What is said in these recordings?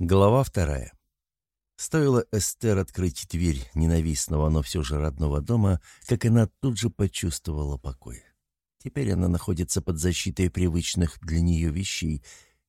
Глава вторая. Стоило Эстер открыть дверь ненавистного, но все же родного дома, как она тут же почувствовала покой. Теперь она находится под защитой привычных для нее вещей,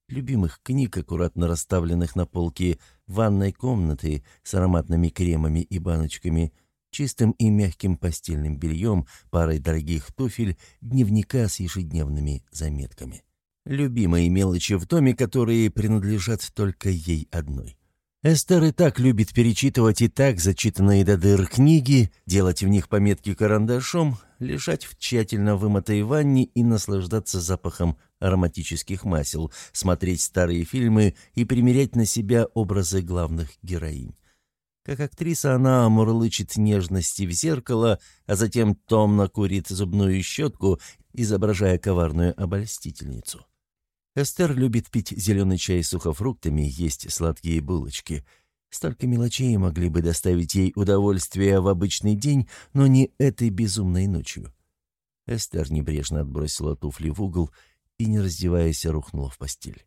любимых книг, аккуратно расставленных на полке, ванной комнаты с ароматными кремами и баночками, чистым и мягким постельным бельем, парой дорогих туфель, дневника с ежедневными заметками. Любимые мелочи в доме, которые принадлежат только ей одной. Эстер и так любит перечитывать и так зачитанные до дыр книги, делать в них пометки карандашом, лежать в тщательно вымытой ванне и наслаждаться запахом ароматических масел, смотреть старые фильмы и примерять на себя образы главных героинь. Как актриса она мурлычет нежности в зеркало, а затем томно курит зубную щетку, изображая коварную обольстительницу. Эстер любит пить зеленый чай с сухофруктами, есть сладкие булочки. Столько мелочей могли бы доставить ей удовольствие в обычный день, но не этой безумной ночью. Эстер небрежно отбросила туфли в угол и, не раздеваясь, рухнула в постель.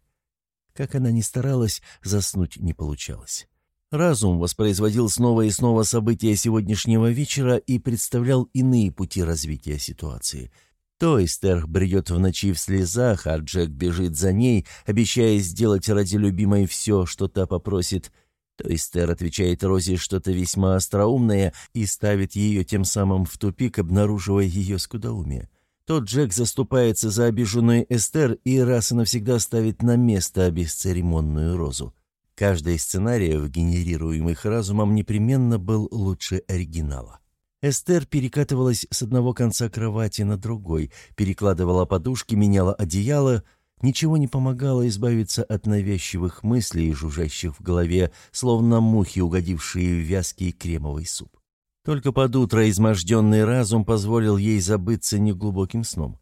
Как она ни старалась, заснуть не получалось. Разум воспроизводил снова и снова события сегодняшнего вечера и представлял иные пути развития ситуации — то Эстер бредет в ночи в слезах, а Джек бежит за ней, обещая сделать ради любимой все, что та попросит. То Эстер отвечает Розе что-то весьма остроумное и ставит ее тем самым в тупик, обнаруживая ее скудоумие. То Джек заступается за обиженную Эстер и раз и навсегда ставит на место бесцеремонную Розу. Каждый из сценариев, генерируемых разумом, непременно был лучше оригинала. Эстер перекатывалась с одного конца кровати на другой, перекладывала подушки, меняла одеяло. Ничего не помогало избавиться от навязчивых мыслей, жужжащих в голове, словно мухи, угодившие в вязкий кремовый суп. Только под утро изможденный разум позволил ей забыться неглубоким сном.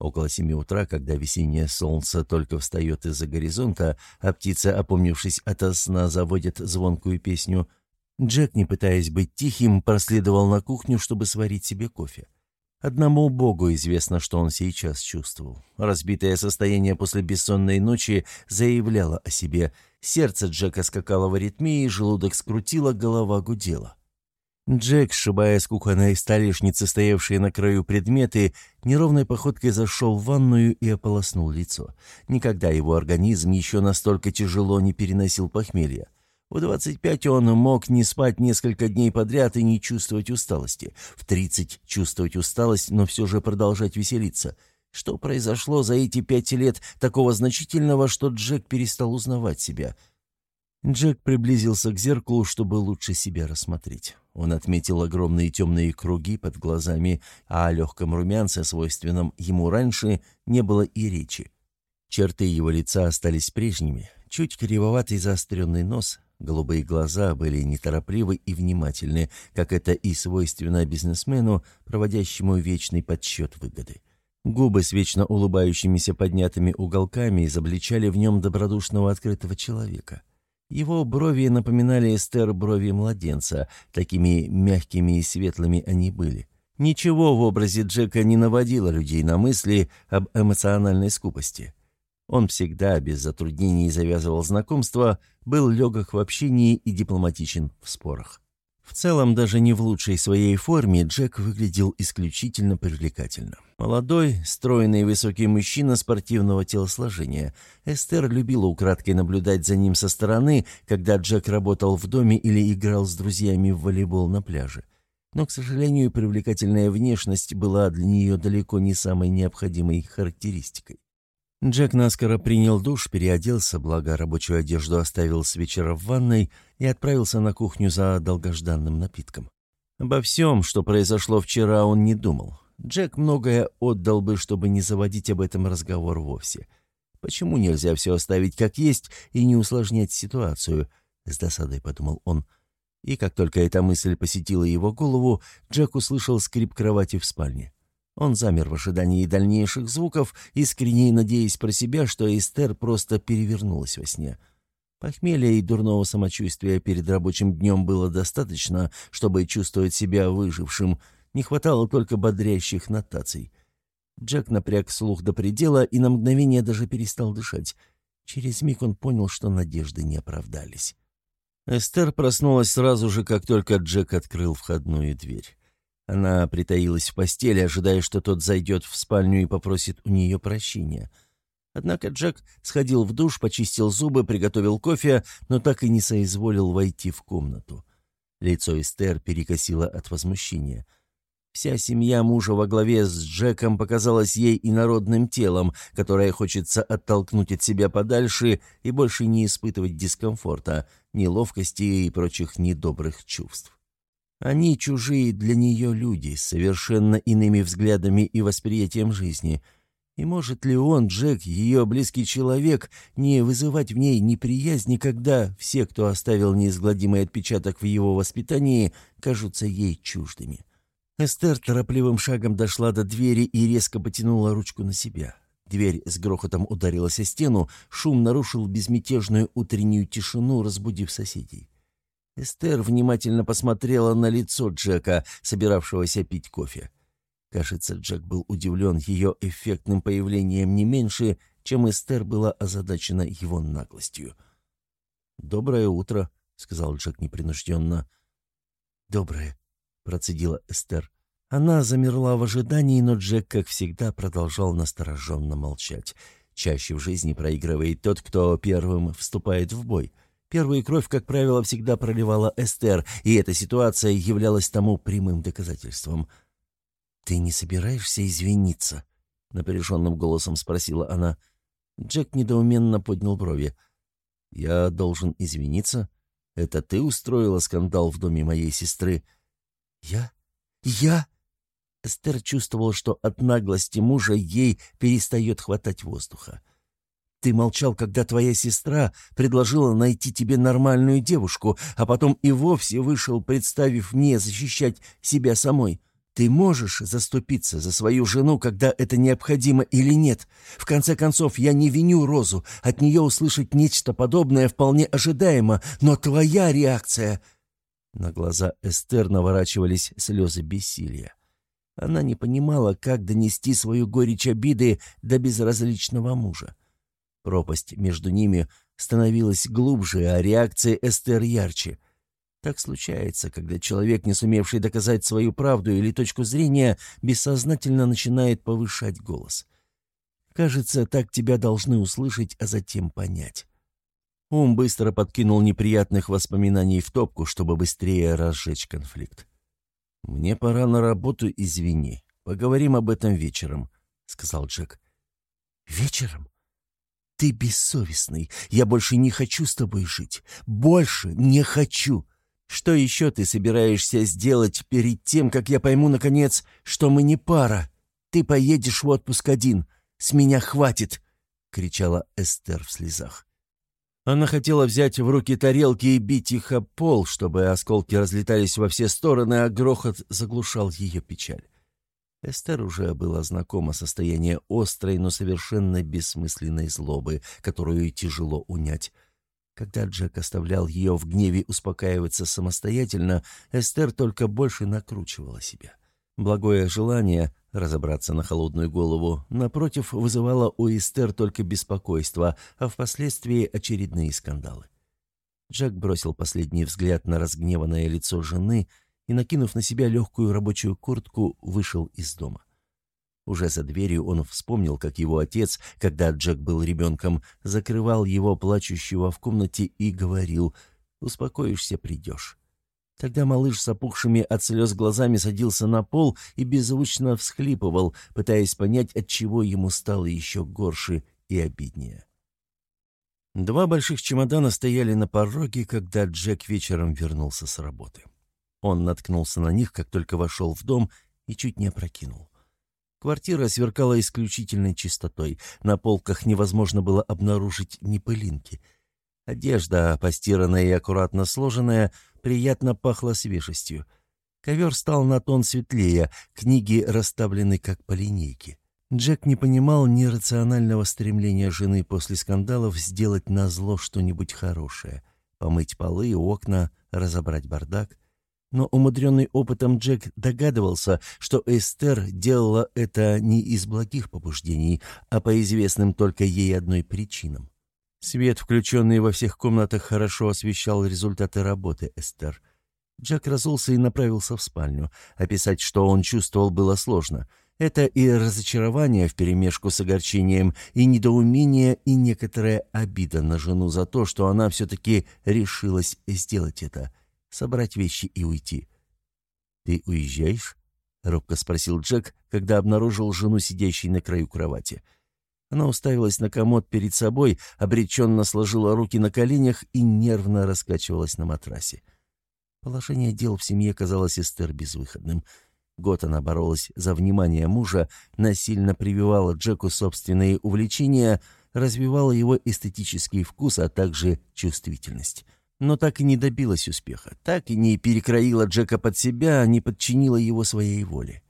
Около семи утра, когда весеннее солнце только встает из-за горизонта, а птицы, опомнившись ото сна, заводят звонкую песню — Джек, не пытаясь быть тихим, проследовал на кухню, чтобы сварить себе кофе. Одному Богу известно, что он сейчас чувствовал. Разбитое состояние после бессонной ночи заявляло о себе. Сердце Джека скакало в аритмии, желудок скрутило, голова гудела. Джек, сшибая с кухонной столешницы, стоявшие на краю предметы, неровной походкой зашел в ванную и ополоснул лицо. Никогда его организм еще настолько тяжело не переносил похмелья. В 25 он мог не спать несколько дней подряд и не чувствовать усталости. В 30 чувствовать усталость, но все же продолжать веселиться. Что произошло за эти пять лет такого значительного, что Джек перестал узнавать себя? Джек приблизился к зеркалу, чтобы лучше себя рассмотреть. Он отметил огромные темные круги под глазами, а о легком румянце, свойственном ему раньше, не было и речи. Черты его лица остались прежними. Чуть кривоватый заостренный нос, Голубые глаза были неторопливы и внимательны, как это и свойственно бизнесмену, проводящему вечный подсчет выгоды. Губы с вечно улыбающимися поднятыми уголками изобличали в нем добродушного открытого человека. Его брови напоминали Эстер брови младенца, такими мягкими и светлыми они были. Ничего в образе Джека не наводило людей на мысли об эмоциональной скупости. Он всегда без затруднений завязывал знакомства, был легок в общении и дипломатичен в спорах. В целом, даже не в лучшей своей форме, Джек выглядел исключительно привлекательно. Молодой, стройный высокий мужчина спортивного телосложения. Эстер любила украдкой наблюдать за ним со стороны, когда Джек работал в доме или играл с друзьями в волейбол на пляже. Но, к сожалению, привлекательная внешность была для нее далеко не самой необходимой характеристикой. Джек наскоро принял душ, переоделся, благо рабочую одежду оставил с вечера в ванной и отправился на кухню за долгожданным напитком. Обо всем, что произошло вчера, он не думал. Джек многое отдал бы, чтобы не заводить об этом разговор вовсе. Почему нельзя все оставить как есть и не усложнять ситуацию? С досадой подумал он. И как только эта мысль посетила его голову, Джек услышал скрип кровати в спальне. Он замер в ожидании дальнейших звуков, искренне надеясь про себя, что Эстер просто перевернулась во сне. Похмелья и дурного самочувствия перед рабочим днем было достаточно, чтобы чувствовать себя выжившим, не хватало только бодрящих нотаций. Джек напряг слух до предела и на мгновение даже перестал дышать. Через миг он понял, что надежды не оправдались. Эстер проснулась сразу же, как только Джек открыл входную дверь. Она притаилась в постели, ожидая, что тот зайдет в спальню и попросит у нее прощения. Однако Джек сходил в душ, почистил зубы, приготовил кофе, но так и не соизволил войти в комнату. Лицо Эстер перекосило от возмущения. Вся семья мужа во главе с Джеком показалась ей инородным телом, которое хочется оттолкнуть от себя подальше и больше не испытывать дискомфорта, неловкости и прочих недобрых чувств. Они чужие для нее люди, с совершенно иными взглядами и восприятием жизни. И может ли он, Джек, ее близкий человек, не вызывать в ней неприязни, когда все, кто оставил неизгладимый отпечаток в его воспитании, кажутся ей чуждыми? Эстер торопливым шагом дошла до двери и резко потянула ручку на себя. Дверь с грохотом ударилась о стену, шум нарушил безмятежную утреннюю тишину, разбудив соседей. Эстер внимательно посмотрела на лицо Джека, собиравшегося пить кофе. Кажется, Джек был удивлен ее эффектным появлением не меньше, чем Эстер была озадачена его наглостью. «Доброе утро», — сказал Джек непринужденно. «Доброе», — процедила Эстер. Она замерла в ожидании, но Джек, как всегда, продолжал настороженно молчать. Чаще в жизни проигрывает тот, кто первым вступает в бой — Первую кровь, как правило, всегда проливала Эстер, и эта ситуация являлась тому прямым доказательством. «Ты не собираешься извиниться?» — напряженным голосом спросила она. Джек недоуменно поднял брови. «Я должен извиниться? Это ты устроила скандал в доме моей сестры?» «Я? Я?» Эстер чувствовала, что от наглости мужа ей перестает хватать воздуха. Ты молчал, когда твоя сестра предложила найти тебе нормальную девушку, а потом и вовсе вышел, представив мне защищать себя самой. Ты можешь заступиться за свою жену, когда это необходимо или нет. В конце концов, я не виню Розу. От нее услышать нечто подобное вполне ожидаемо, но твоя реакция...» На глаза Эстер наворачивались слезы бессилия. Она не понимала, как донести свою горечь обиды до безразличного мужа. Пропасть между ними становилась глубже, а реакция Эстер ярче. Так случается, когда человек, не сумевший доказать свою правду или точку зрения, бессознательно начинает повышать голос. Кажется, так тебя должны услышать, а затем понять. Ум быстро подкинул неприятных воспоминаний в топку, чтобы быстрее разжечь конфликт. «Мне пора на работу, извини. Поговорим об этом вечером», — сказал Джек. «Вечером?» Ты бессовестный. Я больше не хочу с тобой жить. Больше не хочу. Что еще ты собираешься сделать перед тем, как я пойму, наконец, что мы не пара? Ты поедешь в отпуск один. С меня хватит!» — кричала Эстер в слезах. Она хотела взять в руки тарелки и бить их о пол, чтобы осколки разлетались во все стороны, а грохот заглушал ее печаль. Эстер уже была знакома состояние острой, но совершенно бессмысленной злобы, которую тяжело унять. Когда Джек оставлял ее в гневе успокаиваться самостоятельно, Эстер только больше накручивала себя. Благое желание разобраться на холодную голову, напротив, вызывало у Эстер только беспокойство, а впоследствии очередные скандалы. Джек бросил последний взгляд на разгневанное лицо жены — и, накинув на себя легкую рабочую куртку, вышел из дома. Уже за дверью он вспомнил, как его отец, когда Джек был ребенком, закрывал его плачущего в комнате и говорил «Успокоишься, придешь». Тогда малыш с опухшими от слез глазами садился на пол и беззвучно всхлипывал, пытаясь понять, от чего ему стало еще горше и обиднее. Два больших чемодана стояли на пороге, когда Джек вечером вернулся с работы. Он наткнулся на них, как только вошел в дом, и чуть не опрокинул. Квартира сверкала исключительной чистотой. На полках невозможно было обнаружить ни пылинки. Одежда, постиранная и аккуратно сложенная, приятно пахла свежестью. Ковер стал на тон светлее, книги расставлены как по линейке. Джек не понимал нерационального стремления жены после скандалов сделать на зло что-нибудь хорошее. Помыть полы, окна, разобрать бардак но умудренный опытом Джек догадывался, что Эстер делала это не из благих побуждений, а по известным только ей одной причинам. Свет, включенный во всех комнатах, хорошо освещал результаты работы Эстер. Джек разулся и направился в спальню. Описать, что он чувствовал, было сложно. Это и разочарование вперемешку с огорчением, и недоумение, и некоторая обида на жену за то, что она все-таки решилась сделать это — собрать вещи и уйти. «Ты уезжаешь?» — робко спросил Джек, когда обнаружил жену, сидящей на краю кровати. Она уставилась на комод перед собой, обреченно сложила руки на коленях и нервно раскачивалась на матрасе. Положение дел в семье казалось Эстер безвыходным. Год она боролась за внимание мужа, насильно прививала Джеку собственные увлечения, развивала его эстетический вкус, а также чувствительность но так и не добилась успеха, так и не перекроила Джека под себя, не подчинила его своей воле.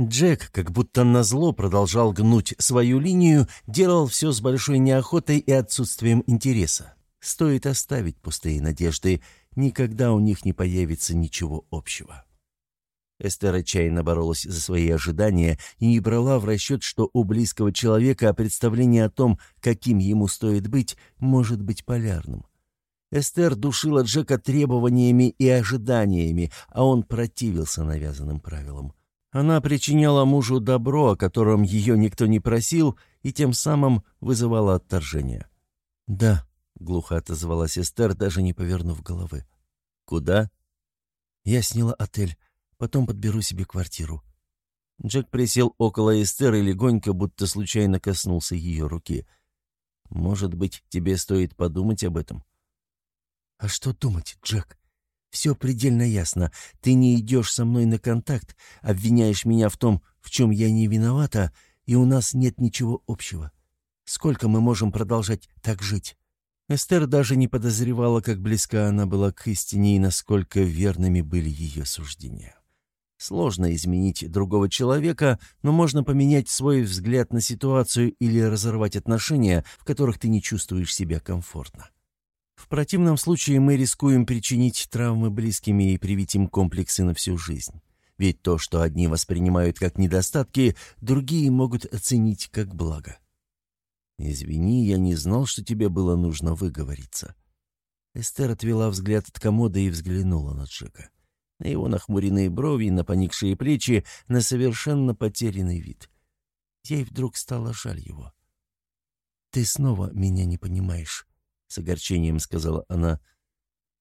Джек, как будто назло, продолжал гнуть свою линию, делал все с большой неохотой и отсутствием интереса. Стоит оставить пустые надежды, никогда у них не появится ничего общего. Эстер отчаянно боролась за свои ожидания и не брала в расчет, что у близкого человека представление о том, каким ему стоит быть, может быть полярным. Эстер душила Джека требованиями и ожиданиями, а он противился навязанным правилам. Она причиняла мужу добро, о котором ее никто не просил, и тем самым вызывала отторжение. «Да», — глухо отозвалась Эстер, даже не повернув головы. «Куда?» «Я сняла отель, потом подберу себе квартиру». Джек присел около Эстер и легонько, будто случайно коснулся ее руки. «Может быть, тебе стоит подумать об этом?» «А что думать, Джек? Все предельно ясно. Ты не идешь со мной на контакт, обвиняешь меня в том, в чем я не виновата, и у нас нет ничего общего. Сколько мы можем продолжать так жить?» Эстер даже не подозревала, как близка она была к истине и насколько верными были ее суждения. Сложно изменить другого человека, но можно поменять свой взгляд на ситуацию или разорвать отношения, в которых ты не чувствуешь себя комфортно. В противном случае мы рискуем причинить травмы близкими и привить им комплексы на всю жизнь. Ведь то, что одни воспринимают как недостатки, другие могут оценить как благо. «Извини, я не знал, что тебе было нужно выговориться». Эстер отвела взгляд от комода и взглянула на Джека. На его нахмуренные брови, на поникшие плечи, на совершенно потерянный вид. Ей вдруг стало жаль его. «Ты снова меня не понимаешь», с огорчением сказала она.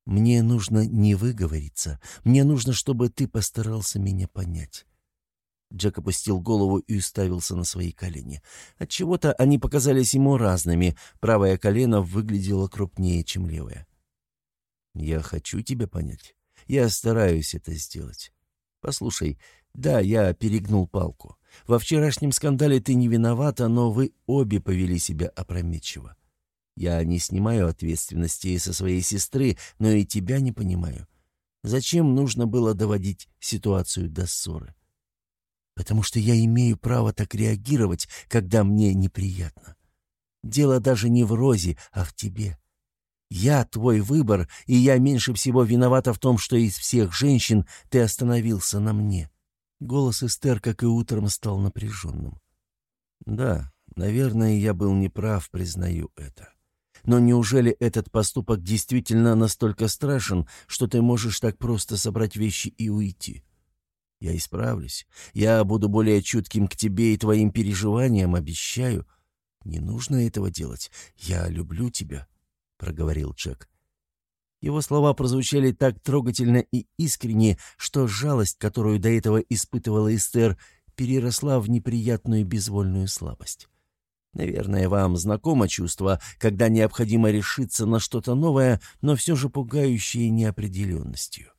«Мне нужно не выговориться. Мне нужно, чтобы ты постарался меня понять». Джек опустил голову и уставился на свои колени. Отчего-то они показались ему разными. Правое колено выглядело крупнее, чем левое. «Я хочу тебя понять. Я стараюсь это сделать. Послушай, да, я перегнул палку. Во вчерашнем скандале ты не виновата, но вы обе повели себя опрометчиво. Я не снимаю ответственности со своей сестры, но и тебя не понимаю. Зачем нужно было доводить ситуацию до ссоры? Потому что я имею право так реагировать, когда мне неприятно. Дело даже не в Розе, а в тебе. Я твой выбор, и я меньше всего виновата в том, что из всех женщин ты остановился на мне. Голос Эстер, как и утром, стал напряженным. Да, наверное, я был неправ, признаю это. Но неужели этот поступок действительно настолько страшен, что ты можешь так просто собрать вещи и уйти? Я исправлюсь. Я буду более чутким к тебе и твоим переживаниям, обещаю. Не нужно этого делать. Я люблю тебя, — проговорил Джек. Его слова прозвучали так трогательно и искренне, что жалость, которую до этого испытывала Эстер, переросла в неприятную безвольную слабость. Наверное, вам знакомо чувство, когда необходимо решиться на что-то новое, но все же пугающее неопределенностью.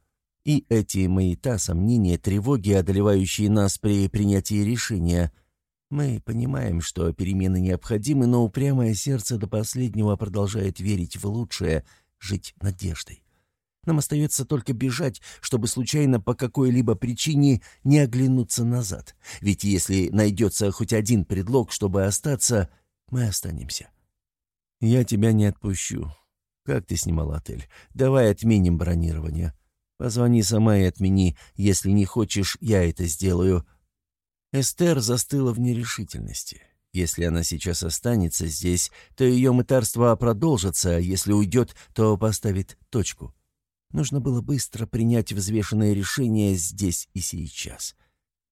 И эти маята, сомнения, тревоги, одолевающие нас при принятии решения. Мы понимаем, что перемены необходимы, но упрямое сердце до последнего продолжает верить в лучшее, жить надеждой. Нам остается только бежать, чтобы случайно по какой-либо причине не оглянуться назад. Ведь если найдется хоть один предлог, чтобы остаться, мы останемся. Я тебя не отпущу. Как ты снимал отель? Давай отменим бронирование. Позвони сама и отмени. Если не хочешь, я это сделаю. Эстер застыла в нерешительности. Если она сейчас останется здесь, то ее мытарство продолжится, а если уйдет, то поставит точку. Нужно было быстро принять взвешенное решение здесь и сейчас.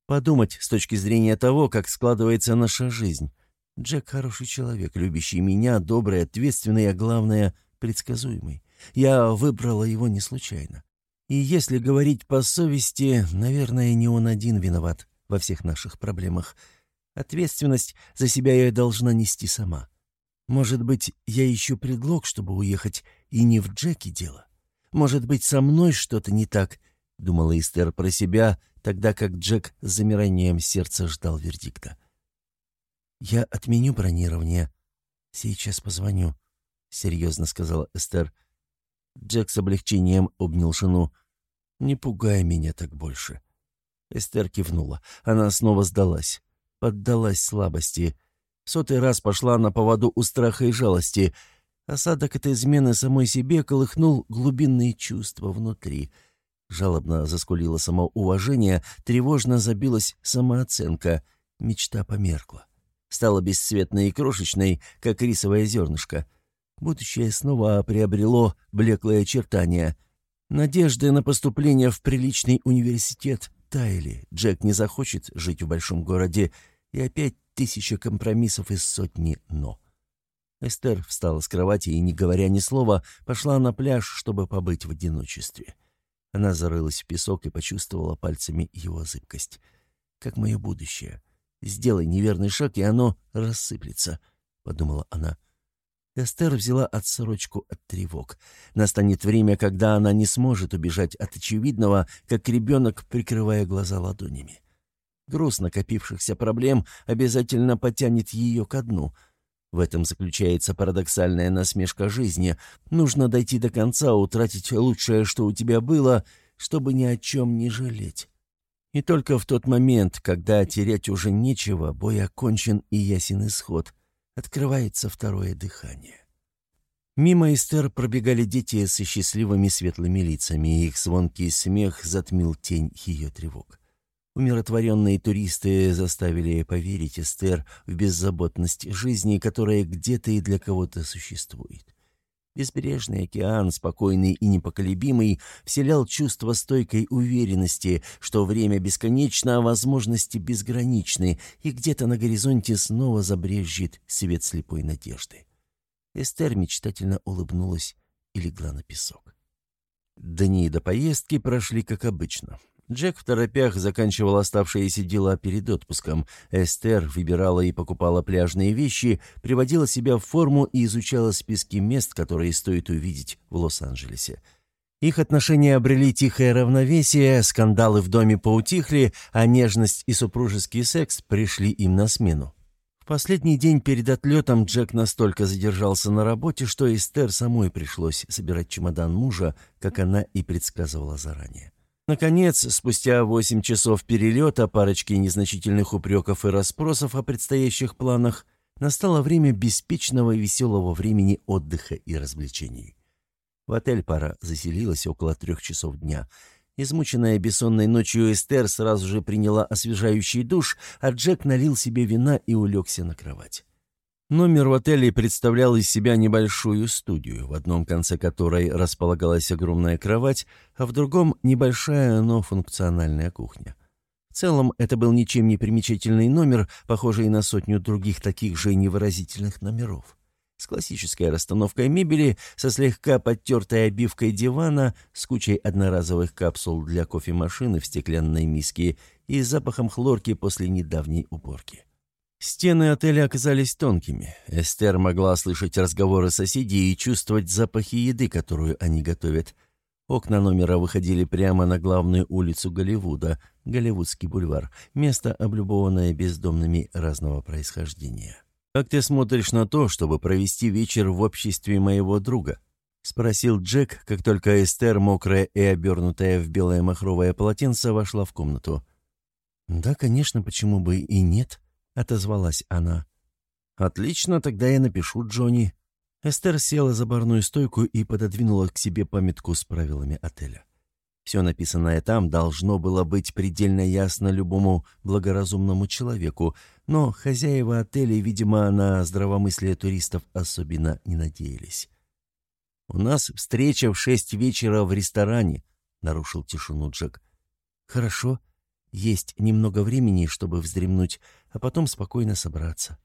Подумать с точки зрения того, как складывается наша жизнь. Джек хороший человек, любящий меня, добрый, ответственный, а главное, предсказуемый. Я выбрала его не случайно. И если говорить по совести, наверное, не он один виноват во всех наших проблемах. Ответственность за себя я должна нести сама. Может быть, я ищу предлог, чтобы уехать, и не в Джеке дело. Может быть, со мной что-то не так, — думала Эстер про себя, тогда как Джек с замиранием сердца ждал вердикта. «Я отменю бронирование. Сейчас позвоню», — серьезно сказала Эстер. Джек с облегчением обнял жену. «Не пугай меня так больше». Эстер кивнула. Она снова сдалась. Поддалась слабости. Сотый раз пошла на поводу у страха и жалости. Осадок этой измены самой себе колыхнул глубинные чувства внутри. Жалобно заскулило самоуважение, тревожно забилась самооценка. Мечта померкла. Стала бесцветной и крошечной, как рисовое зернышко. Будущее снова приобрело блеклые очертания. Надежды на поступление в приличный университет таяли. Джек не захочет жить в большом городе, и опять тысяча компромиссов из сотни «но». Эстер встала с кровати и, не говоря ни слова, пошла на пляж, чтобы побыть в одиночестве. Она зарылась в песок и почувствовала пальцами его зыбкость. «Как мое будущее. Сделай неверный шаг, и оно рассыплется», — подумала она. — Эстер взяла отсрочку от тревог. Настанет время, когда она не сможет убежать от очевидного, как ребенок, прикрывая глаза ладонями. Груз накопившихся проблем обязательно потянет ее ко дну. В этом заключается парадоксальная насмешка жизни. Нужно дойти до конца, утратить лучшее, что у тебя было, чтобы ни о чем не жалеть. И только в тот момент, когда терять уже нечего, бой окончен и ясен исход — открывается второе дыхание. Мимо Эстер пробегали дети со счастливыми светлыми лицами, и их звонкий смех затмил тень ее тревог. Умиротворенные туристы заставили поверить Эстер в беззаботность жизни, которая где-то и для кого-то существует. Безбрежный океан, спокойный и непоколебимый, вселял чувство стойкой уверенности, что время бесконечно, а возможности безграничны, и где-то на горизонте снова забрежет свет слепой надежды. Эстер мечтательно улыбнулась и легла на песок. Дни до поездки прошли как обычно. Джек в торопях заканчивал оставшиеся дела перед отпуском. Эстер выбирала и покупала пляжные вещи, приводила себя в форму и изучала списки мест, которые стоит увидеть в Лос-Анджелесе. Их отношения обрели тихое равновесие, скандалы в доме поутихли, а нежность и супружеский секс пришли им на смену. В последний день перед отлетом Джек настолько задержался на работе, что Эстер самой пришлось собирать чемодан мужа, как она и предсказывала заранее. Наконец, спустя восемь часов перелета, парочки незначительных упреков и расспросов о предстоящих планах, настало время беспечного и веселого времени отдыха и развлечений. В отель пара заселилась около трех часов дня. Измученная бессонной ночью Эстер сразу же приняла освежающий душ, а Джек налил себе вина и улегся на кровать. Номер в отеле представлял из себя небольшую студию, в одном конце которой располагалась огромная кровать, а в другом — небольшая, но функциональная кухня. В целом, это был ничем не примечательный номер, похожий на сотню других таких же невыразительных номеров. С классической расстановкой мебели, со слегка подтертой обивкой дивана, с кучей одноразовых капсул для кофемашины в стеклянной миске и запахом хлорки после недавней уборки. Стены отеля оказались тонкими. Эстер могла слышать разговоры соседей и чувствовать запахи еды, которую они готовят. Окна номера выходили прямо на главную улицу Голливуда, Голливудский бульвар, место, облюбованное бездомными разного происхождения. «Как ты смотришь на то, чтобы провести вечер в обществе моего друга?» — спросил Джек, как только Эстер, мокрая и обернутая в белое махровое полотенце, вошла в комнату. «Да, конечно, почему бы и нет?» — отозвалась она. «Отлично, тогда я напишу Джонни». Эстер села за барную стойку и пододвинула к себе памятку с правилами отеля. Все написанное там должно было быть предельно ясно любому благоразумному человеку, Но хозяева отелей, видимо, на здравомыслие туристов особенно не надеялись. «У нас встреча в шесть вечера в ресторане», — нарушил тишину Джек. «Хорошо. Есть немного времени, чтобы вздремнуть, а потом спокойно собраться».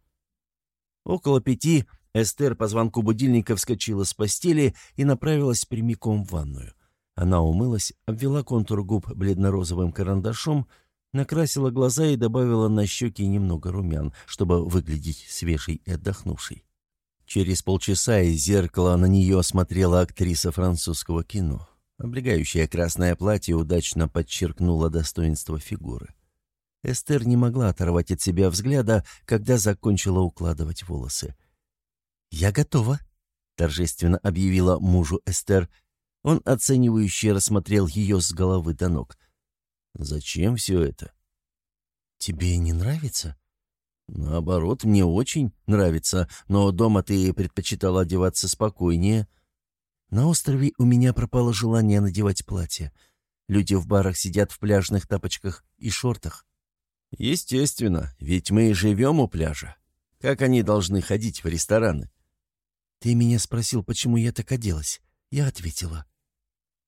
Около пяти Эстер по звонку будильника вскочила с постели и направилась прямиком в ванную. Она умылась, обвела контур губ бледно-розовым карандашом, накрасила глаза и добавила на щеки немного румян, чтобы выглядеть свежей и отдохнувшей. Через полчаса из зеркала на нее смотрела актриса французского кино. Облегающее красное платье удачно подчеркнуло достоинство фигуры. Эстер не могла оторвать от себя взгляда, когда закончила укладывать волосы. «Я готова», — торжественно объявила мужу Эстер. Он оценивающе рассмотрел ее с головы до ног. «Зачем все это?» «Тебе не нравится?» «Наоборот, мне очень нравится, но дома ты предпочитала одеваться спокойнее». «На острове у меня пропало желание надевать платье. Люди в барах сидят в пляжных тапочках и шортах». «Естественно, ведь мы живем у пляжа. Как они должны ходить в рестораны?» «Ты меня спросил, почему я так оделась?» Я ответила.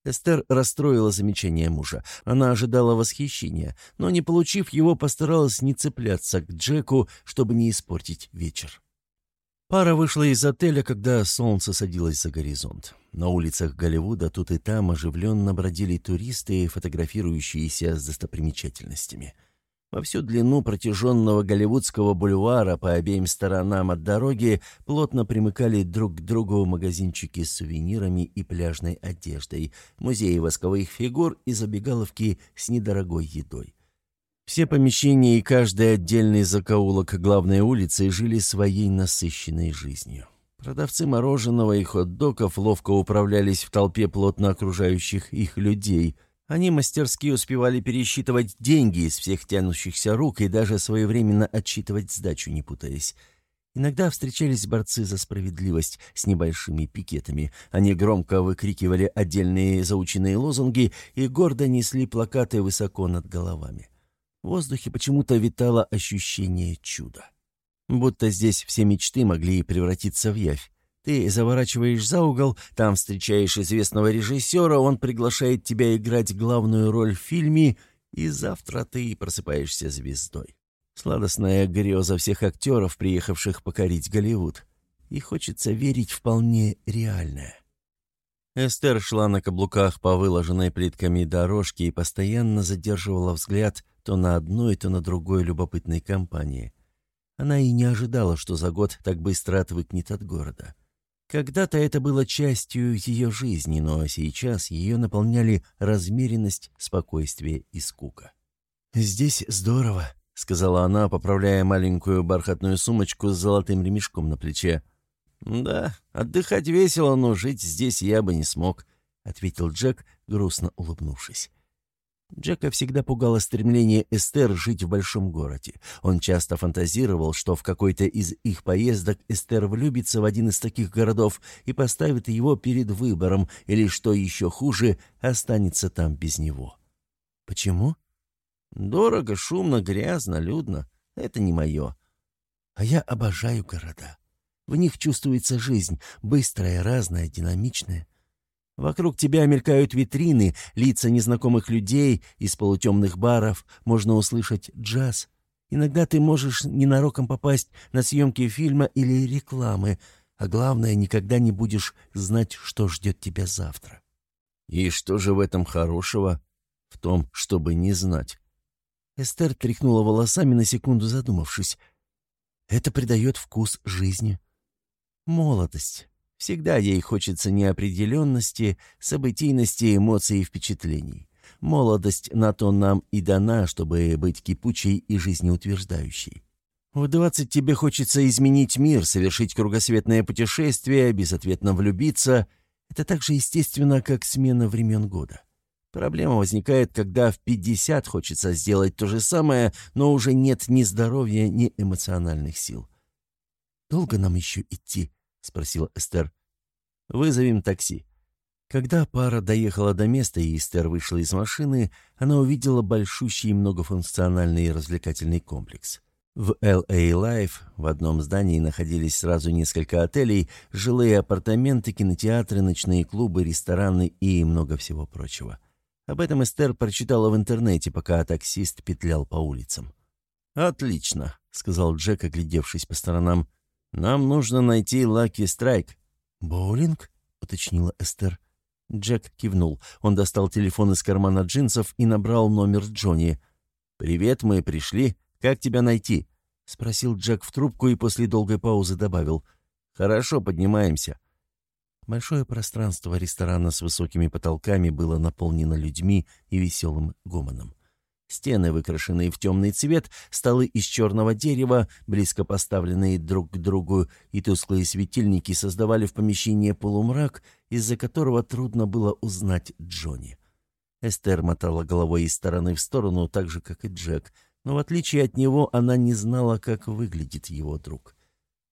Эстер расстроила замечание мужа. Она ожидала восхищения, но, не получив его, постаралась не цепляться к Джеку, чтобы не испортить вечер. Пара вышла из отеля, когда солнце садилось за горизонт. На улицах Голливуда тут и там оживленно бродили туристы, фотографирующиеся с достопримечательностями – во всю длину протяженного Голливудского бульвара по обеим сторонам от дороги плотно примыкали друг к другу магазинчики с сувенирами и пляжной одеждой, музеи восковых фигур и забегаловки с недорогой едой. Все помещения и каждый отдельный закоулок главной улицы жили своей насыщенной жизнью. Продавцы мороженого и хот-догов ловко управлялись в толпе плотно окружающих их людей – они мастерски успевали пересчитывать деньги из всех тянущихся рук и даже своевременно отсчитывать сдачу, не путаясь. Иногда встречались борцы за справедливость с небольшими пикетами. Они громко выкрикивали отдельные заученные лозунги и гордо несли плакаты высоко над головами. В воздухе почему-то витало ощущение чуда. Будто здесь все мечты могли превратиться в явь. Ты заворачиваешь за угол, там встречаешь известного режиссера, он приглашает тебя играть главную роль в фильме, и завтра ты просыпаешься звездой. Сладостная греза всех актеров, приехавших покорить Голливуд. И хочется верить вполне реальное. Эстер шла на каблуках по выложенной плитками дорожке и постоянно задерживала взгляд то на одной, то на другой любопытной компании. Она и не ожидала, что за год так быстро отвыкнет от города. Когда-то это было частью ее жизни, но сейчас ее наполняли размеренность, спокойствие и скука. «Здесь здорово», — сказала она, поправляя маленькую бархатную сумочку с золотым ремешком на плече. «Да, отдыхать весело, но жить здесь я бы не смог», — ответил Джек, грустно улыбнувшись. Джека всегда пугало стремление Эстер жить в большом городе. Он часто фантазировал, что в какой-то из их поездок Эстер влюбится в один из таких городов и поставит его перед выбором, или, что еще хуже, останется там без него. Почему? Дорого, шумно, грязно, людно. Это не мое. А я обожаю города. В них чувствуется жизнь, быстрая, разная, динамичная. Вокруг тебя мелькают витрины, лица незнакомых людей, из полутемных баров можно услышать джаз. Иногда ты можешь ненароком попасть на съемки фильма или рекламы, а главное, никогда не будешь знать, что ждет тебя завтра. И что же в этом хорошего? В том, чтобы не знать. Эстер тряхнула волосами, на секунду задумавшись. Это придает вкус жизни. Молодость. Всегда ей хочется неопределенности, событийности, эмоций и впечатлений. Молодость на то нам и дана, чтобы быть кипучей и жизнеутверждающей. В двадцать тебе хочется изменить мир, совершить кругосветное путешествие, безответно влюбиться. Это так же естественно, как смена времен года. Проблема возникает, когда в пятьдесят хочется сделать то же самое, но уже нет ни здоровья, ни эмоциональных сил. «Долго нам еще идти?» — спросила Эстер. «Вызовем такси». Когда пара доехала до места и Эстер вышла из машины, она увидела большущий многофункциональный развлекательный комплекс. В LA Life в одном здании находились сразу несколько отелей, жилые апартаменты, кинотеатры, ночные клубы, рестораны и много всего прочего. Об этом Эстер прочитала в интернете, пока таксист петлял по улицам. «Отлично», — сказал Джек, оглядевшись по сторонам. «Нам нужно найти Лаки Страйк». «Боулинг?» — уточнила Эстер. Джек кивнул. Он достал телефон из кармана джинсов и набрал номер Джонни. «Привет, мы пришли. Как тебя найти?» — спросил Джек в трубку и после долгой паузы добавил. «Хорошо, поднимаемся». Большое пространство ресторана с высокими потолками было наполнено людьми и веселым гомоном. Стены, выкрашенные в темный цвет, столы из черного дерева, близко поставленные друг к другу, и тусклые светильники создавали в помещении полумрак, из-за которого трудно было узнать Джонни. Эстер мотала головой из стороны в сторону, так же, как и Джек — но в отличие от него она не знала, как выглядит его друг.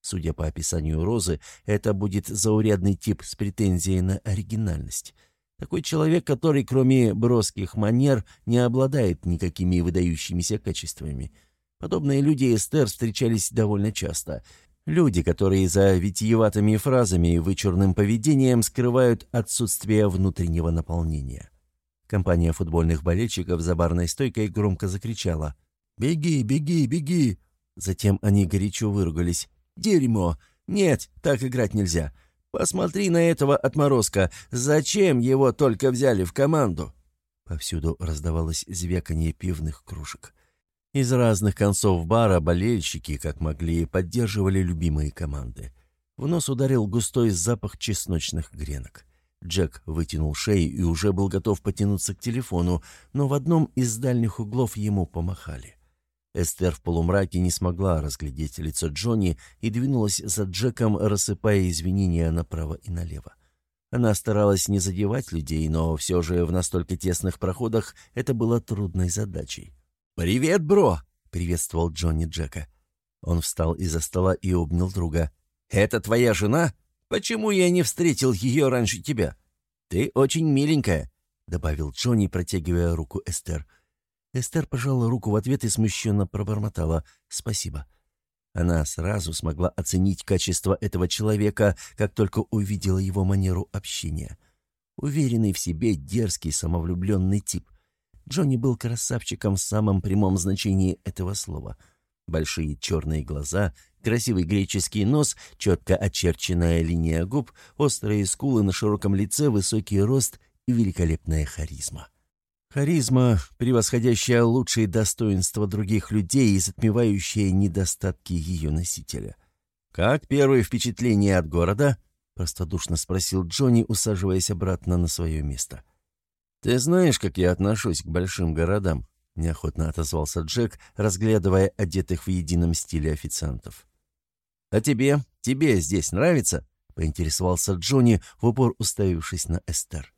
Судя по описанию Розы, это будет заурядный тип с претензией на оригинальность. Такой человек, который, кроме броских манер, не обладает никакими выдающимися качествами. Подобные люди Эстер встречались довольно часто. Люди, которые за витиеватыми фразами и вычурным поведением скрывают отсутствие внутреннего наполнения. Компания футбольных болельщиков за барной стойкой громко закричала «Беги, беги, беги!» Затем они горячо выругались. «Дерьмо! Нет, так играть нельзя! Посмотри на этого отморозка! Зачем его только взяли в команду?» Повсюду раздавалось звяканье пивных кружек. Из разных концов бара болельщики, как могли, поддерживали любимые команды. В нос ударил густой запах чесночных гренок. Джек вытянул шею и уже был готов потянуться к телефону, но в одном из дальних углов ему помахали. Эстер в полумраке не смогла разглядеть лицо Джонни и двинулась за Джеком, рассыпая извинения направо и налево. Она старалась не задевать людей, но все же в настолько тесных проходах это было трудной задачей. «Привет, бро!» — приветствовал Джонни Джека. Он встал из-за стола и обнял друга. «Это твоя жена? Почему я не встретил ее раньше тебя? Ты очень миленькая», — добавил Джонни, протягивая руку Эстер. Эстер пожала руку в ответ и смущенно пробормотала «спасибо». Она сразу смогла оценить качество этого человека, как только увидела его манеру общения. Уверенный в себе, дерзкий, самовлюбленный тип. Джонни был красавчиком в самом прямом значении этого слова. Большие черные глаза, красивый греческий нос, четко очерченная линия губ, острые скулы на широком лице, высокий рост и великолепная харизма. Харизма, превосходящая лучшие достоинства других людей и затмевающая недостатки ее носителя. «Как первое впечатление от города?» — простодушно спросил Джонни, усаживаясь обратно на свое место. «Ты знаешь, как я отношусь к большим городам?» — неохотно отозвался Джек, разглядывая одетых в едином стиле официантов. «А тебе? Тебе здесь нравится?» — поинтересовался Джонни, в упор уставившись на Эстер.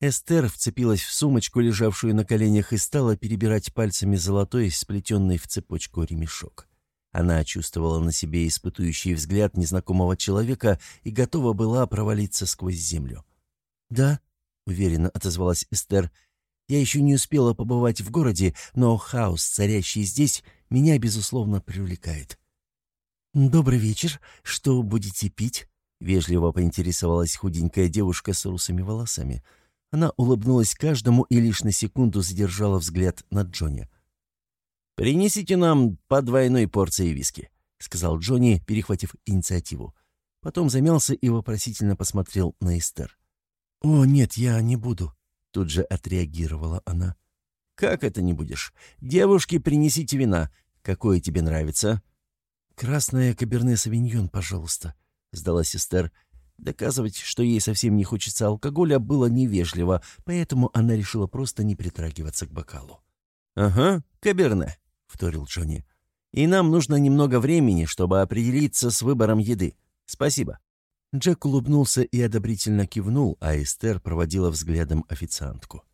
Эстер вцепилась в сумочку, лежавшую на коленях, и стала перебирать пальцами золотой, сплетенный в цепочку ремешок. Она чувствовала на себе испытующий взгляд незнакомого человека и готова была провалиться сквозь землю. «Да», — уверенно отозвалась Эстер, — «я еще не успела побывать в городе, но хаос, царящий здесь, меня, безусловно, привлекает». «Добрый вечер. Что будете пить?» — вежливо поинтересовалась худенькая девушка с русыми волосами. — она улыбнулась каждому и лишь на секунду задержала взгляд на Джонни. «Принесите нам по двойной порции виски», — сказал Джонни, перехватив инициативу. Потом замялся и вопросительно посмотрел на Эстер. «О, нет, я не буду», — тут же отреагировала она. «Как это не будешь? Девушки, принесите вина. Какое тебе нравится?» «Красное каберне-савиньон, пожалуйста», — сдалась Эстер. Доказывать, что ей совсем не хочется алкоголя, было невежливо, поэтому она решила просто не притрагиваться к бокалу. «Ага, каберне», — вторил Джонни. «И нам нужно немного времени, чтобы определиться с выбором еды. Спасибо». Джек улыбнулся и одобрительно кивнул, а Эстер проводила взглядом официантку.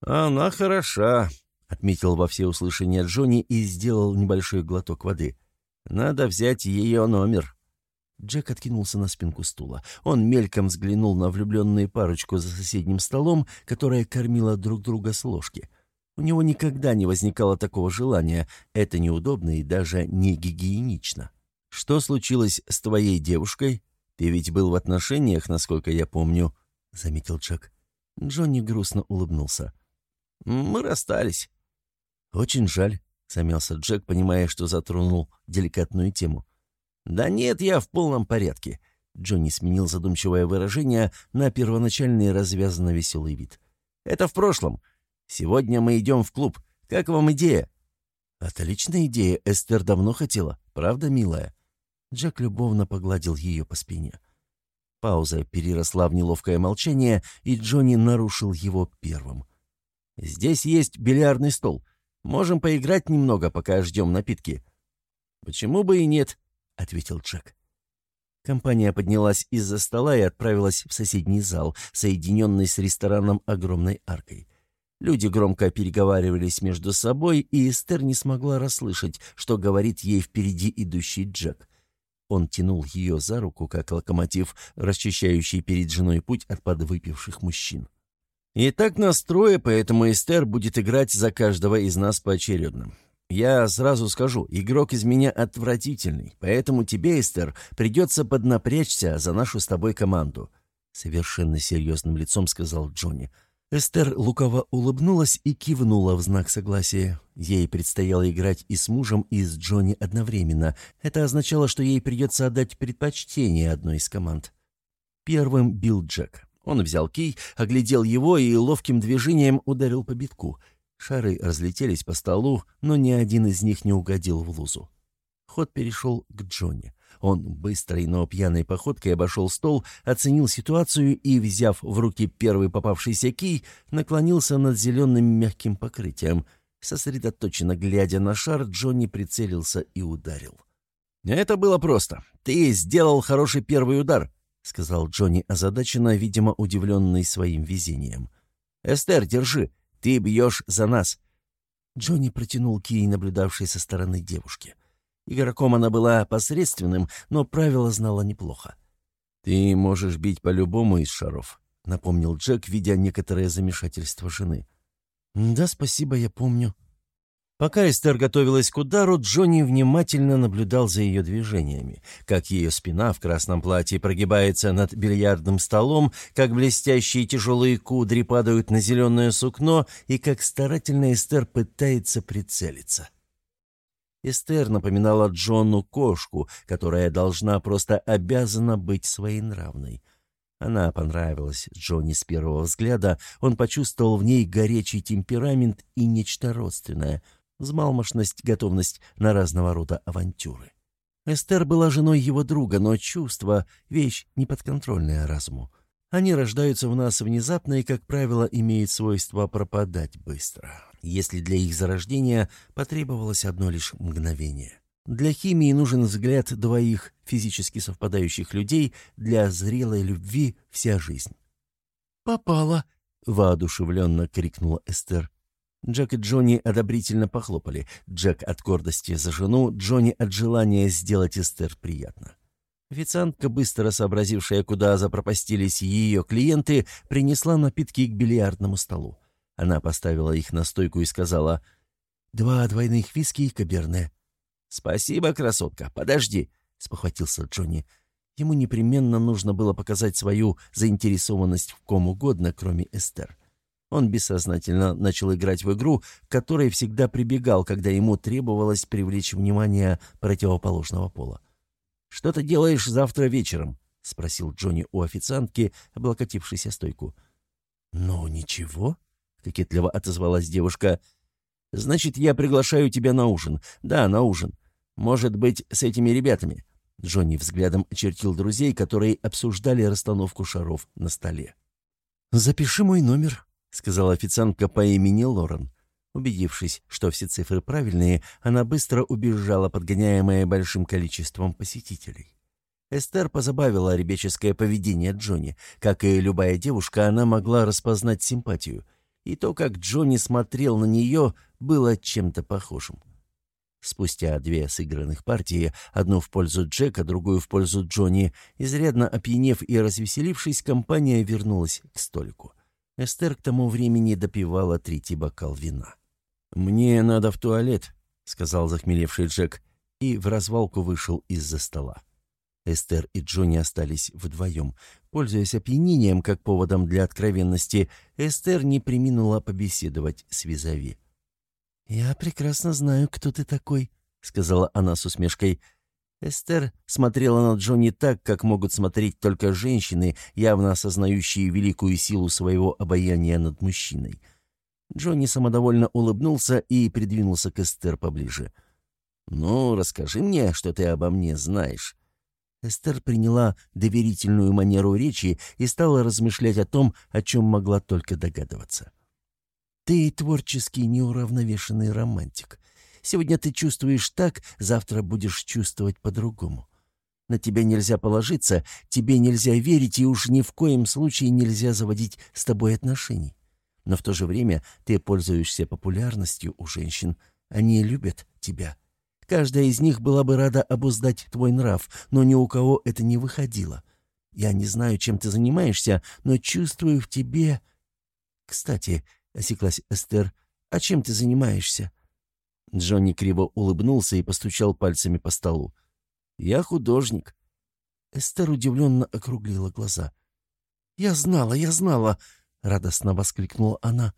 «Она хороша», — отметил во всеуслышание Джонни и сделал небольшой глоток воды. «Надо взять ее номер». Джек откинулся на спинку стула. Он мельком взглянул на влюбленную парочку за соседним столом, которая кормила друг друга с ложки. У него никогда не возникало такого желания. Это неудобно и даже не гигиенично. «Что случилось с твоей девушкой? Ты ведь был в отношениях, насколько я помню», — заметил Джек. Джонни грустно улыбнулся. «Мы расстались». «Очень жаль», — замялся Джек, понимая, что затронул деликатную тему. «Да нет, я в полном порядке». Джонни сменил задумчивое выражение на первоначальный развязанно веселый вид. «Это в прошлом. Сегодня мы идем в клуб. Как вам идея?» «Отличная идея. Эстер давно хотела. Правда, милая?» Джек любовно погладил ее по спине. Пауза переросла в неловкое молчание, и Джонни нарушил его первым. «Здесь есть бильярдный стол. Можем поиграть немного, пока ждем напитки». «Почему бы и нет?» — ответил Джек. Компания поднялась из-за стола и отправилась в соседний зал, соединенный с рестораном огромной аркой. Люди громко переговаривались между собой, и Эстер не смогла расслышать, что говорит ей впереди идущий Джек. Он тянул ее за руку, как локомотив, расчищающий перед женой путь от подвыпивших мужчин. «И так настрое, поэтому Эстер будет играть за каждого из нас поочередно. Я сразу скажу, игрок из меня отвратительный, поэтому тебе, Эстер, придется поднапрячься за нашу с тобой команду», — совершенно серьезным лицом сказал Джонни. — Эстер лукаво улыбнулась и кивнула в знак согласия. Ей предстояло играть и с мужем, и с Джонни одновременно. Это означало, что ей придется отдать предпочтение одной из команд. Первым бил Джек. Он взял кий, оглядел его и ловким движением ударил по битку. Шары разлетелись по столу, но ни один из них не угодил в лузу. Ход перешел к Джонни. Он быстрой, но пьяной походкой обошел стол, оценил ситуацию и, взяв в руки первый попавшийся кий, наклонился над зеленым мягким покрытием. Сосредоточенно глядя на шар, Джонни прицелился и ударил. «Это было просто. Ты сделал хороший первый удар», — сказал Джонни озадаченно, видимо, удивленный своим везением. «Эстер, держи. Ты бьешь за нас». Джонни протянул кий, наблюдавший со стороны девушки. Игроком она была посредственным, но правила знала неплохо. «Ты можешь бить по любому из шаров», — напомнил Джек, видя некоторое замешательство жены. «Да, спасибо, я помню». Пока Эстер готовилась к удару, Джонни внимательно наблюдал за ее движениями, как ее спина в красном платье прогибается над бильярдным столом, как блестящие тяжелые кудри падают на зеленое сукно и как старательно Эстер пытается прицелиться. Эстер напоминала Джону кошку, которая должна просто обязана быть своенравной. Она понравилась Джонни с первого взгляда, он почувствовал в ней горячий темперамент и нечто родственное, взмалмошность, готовность на разного рода авантюры. Эстер была женой его друга, но чувство — вещь неподконтрольная разуму. Они рождаются в нас внезапно и, как правило, имеют свойство пропадать быстро, если для их зарождения потребовалось одно лишь мгновение. Для химии нужен взгляд двоих физически совпадающих людей, для зрелой любви вся жизнь. «Попала!» — воодушевленно крикнула Эстер. Джек и Джонни одобрительно похлопали. Джек от гордости за жену, Джонни от желания сделать Эстер приятно. Официантка, быстро сообразившая, куда запропастились ее клиенты, принесла напитки к бильярдному столу. Она поставила их на стойку и сказала «Два двойных виски и каберне». «Спасибо, красотка, подожди», — спохватился Джонни. Ему непременно нужно было показать свою заинтересованность в ком угодно, кроме Эстер. Он бессознательно начал играть в игру, к которой всегда прибегал, когда ему требовалось привлечь внимание противоположного пола. «Что ты делаешь завтра вечером?» — спросил Джонни у официантки, облокотившейся стойку. «Ну, ничего», — кокетливо отозвалась девушка. «Значит, я приглашаю тебя на ужин. Да, на ужин. Может быть, с этими ребятами». Джонни взглядом очертил друзей, которые обсуждали расстановку шаров на столе. «Запиши мой номер», — сказала официантка по имени Лорен. Убедившись, что все цифры правильные, она быстро убежала, подгоняемая большим количеством посетителей. Эстер позабавила ребяческое поведение Джонни. Как и любая девушка, она могла распознать симпатию. И то, как Джонни смотрел на нее, было чем-то похожим. Спустя две сыгранных партии, одну в пользу Джека, другую в пользу Джонни, изрядно опьянев и развеселившись, компания вернулась к столику. Эстер к тому времени допивала третий бокал вина. «Мне надо в туалет», — сказал захмелевший Джек, и в развалку вышел из-за стола. Эстер и Джонни остались вдвоем. Пользуясь опьянением как поводом для откровенности, Эстер не приминула побеседовать с Визави. «Я прекрасно знаю, кто ты такой», — сказала она с усмешкой. Эстер смотрела на Джонни так, как могут смотреть только женщины, явно осознающие великую силу своего обаяния над мужчиной. Джонни самодовольно улыбнулся и придвинулся к Эстер поближе. «Ну, расскажи мне, что ты обо мне знаешь». Эстер приняла доверительную манеру речи и стала размышлять о том, о чем могла только догадываться. «Ты творческий неуравновешенный романтик. Сегодня ты чувствуешь так, завтра будешь чувствовать по-другому. На тебя нельзя положиться, тебе нельзя верить, и уж ни в коем случае нельзя заводить с тобой отношений. Но в то же время ты пользуешься популярностью у женщин. Они любят тебя. Каждая из них была бы рада обуздать твой нрав, но ни у кого это не выходило. Я не знаю, чем ты занимаешься, но чувствую в тебе... Кстати, — осеклась Эстер, — а чем ты занимаешься? Джонни криво улыбнулся и постучал пальцами по столу. «Я художник». Эстер удивленно округлила глаза. «Я знала, я знала!» — радостно воскликнула она.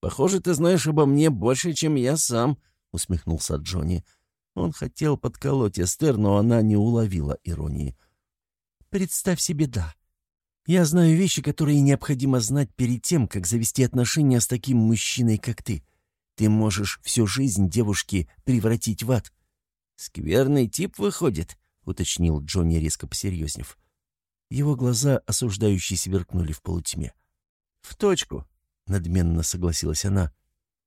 «Похоже, ты знаешь обо мне больше, чем я сам», — усмехнулся Джонни. Он хотел подколоть Эстер, но она не уловила иронии. «Представь себе, да. Я знаю вещи, которые необходимо знать перед тем, как завести отношения с таким мужчиной, как ты. Ты можешь всю жизнь девушки превратить в ад». «Скверный тип выходит», — уточнил Джонни, резко посерьезнев. Его глаза осуждающие сверкнули в полутьме. «В точку», — надменно согласилась она.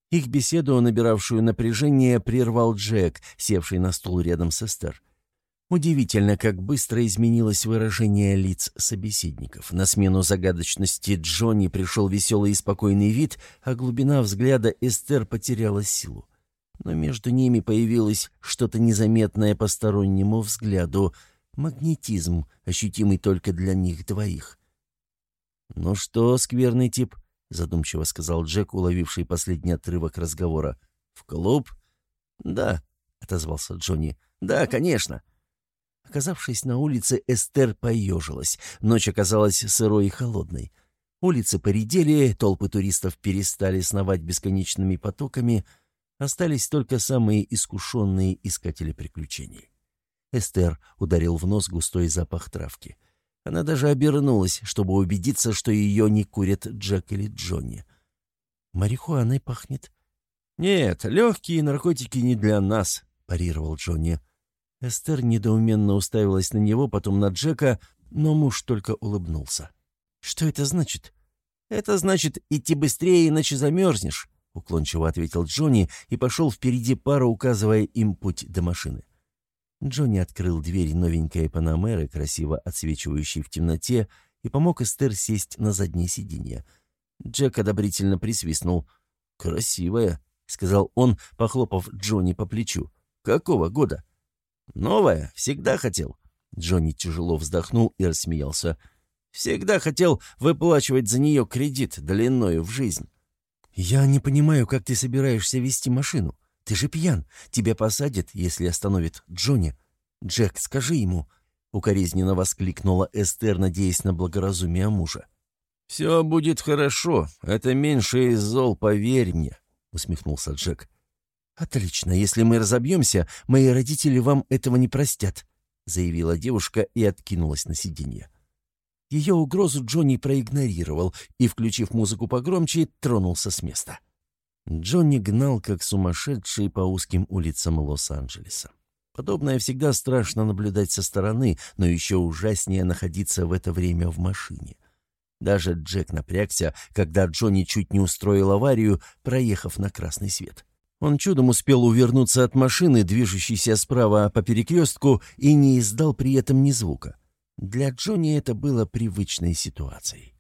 Их беседу, набиравшую напряжение, прервал Джек, севший на стул рядом с Эстер. Удивительно, как быстро изменилось выражение лиц собеседников. На смену загадочности Джонни пришел веселый и спокойный вид, а глубина взгляда Эстер потеряла силу. Но между ними появилось что-то незаметное постороннему взгляду, магнетизм, ощутимый только для них двоих. «Ну что, скверный тип?» — задумчиво сказал Джек, уловивший последний отрывок разговора. «В клуб?» «Да», — отозвался Джонни. «Да, конечно». Оказавшись на улице, Эстер поежилась. Ночь оказалась сырой и холодной. Улицы поредели, толпы туристов перестали сновать бесконечными потоками. Остались только самые искушенные искатели приключений. Эстер ударил в нос густой запах травки. Она даже обернулась, чтобы убедиться, что ее не курят Джек или Джонни. «Марихуаной пахнет». «Нет, легкие наркотики не для нас», — парировал Джонни. Эстер недоуменно уставилась на него, потом на Джека, но муж только улыбнулся. «Что это значит?» «Это значит идти быстрее, иначе замерзнешь», — уклончиво ответил Джонни и пошел впереди пара, указывая им путь до машины. Джонни открыл дверь новенькой Панамеры, красиво отсвечивающей в темноте, и помог Эстер сесть на заднее сиденье. Джек одобрительно присвистнул. «Красивая», — сказал он, похлопав Джонни по плечу. «Какого года?» «Новая. Всегда хотел». Джонни тяжело вздохнул и рассмеялся. «Всегда хотел выплачивать за нее кредит длиною в жизнь». «Я не понимаю, как ты собираешься вести машину. Ты же пьян. Тебя посадят, если остановит Джонни. Джек, скажи ему». Укоризненно воскликнула Эстер, надеясь на благоразумие мужа. «Все будет хорошо. Это меньше из зол, поверь мне», — усмехнулся Джек. «Отлично. Если мы разобьемся, мои родители вам этого не простят», — заявила девушка и откинулась на сиденье. Ее угрозу Джонни проигнорировал и, включив музыку погромче, тронулся с места. Джонни гнал, как сумасшедший, по узким улицам Лос-Анджелеса. Подобное всегда страшно наблюдать со стороны, но еще ужаснее находиться в это время в машине. Даже Джек напрягся, когда Джонни чуть не устроил аварию, проехав на красный свет. Он чудом успел увернуться от машины, движущейся справа по перекрестку, и не издал при этом ни звука. Для Джонни это было привычной ситуацией.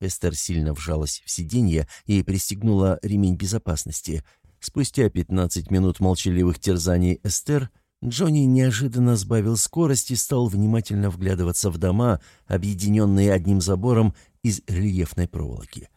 Эстер сильно вжалась в сиденье и пристегнула ремень безопасности. Спустя 15 минут молчаливых терзаний Эстер, Джонни неожиданно сбавил скорость и стал внимательно вглядываться в дома, объединенные одним забором из рельефной проволоки.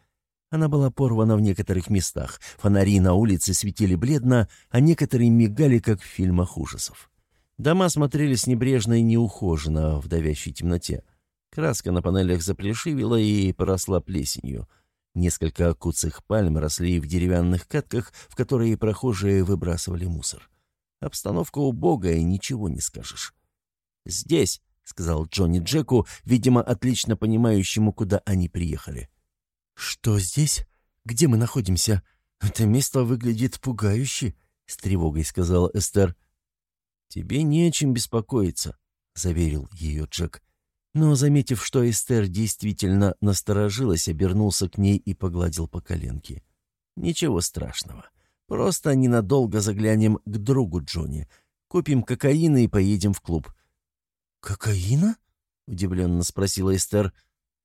Она была порвана в некоторых местах, фонари на улице светили бледно, а некоторые мигали, как в фильмах ужасов. Дома смотрелись небрежно и неухоженно в давящей темноте. Краска на панелях заплешивела и поросла плесенью. Несколько куцых пальм росли в деревянных катках, в которые прохожие выбрасывали мусор. Обстановка убогая, ничего не скажешь. «Здесь», — сказал Джонни Джеку, видимо, отлично понимающему, куда они приехали. «Что здесь? Где мы находимся? Это место выглядит пугающе», — с тревогой сказала Эстер. «Тебе не о чем беспокоиться», — заверил ее Джек. Но, заметив, что Эстер действительно насторожилась, обернулся к ней и погладил по коленке. «Ничего страшного. Просто ненадолго заглянем к другу Джонни. Купим кокаина и поедем в клуб». «Кокаина?» — удивленно спросила Эстер.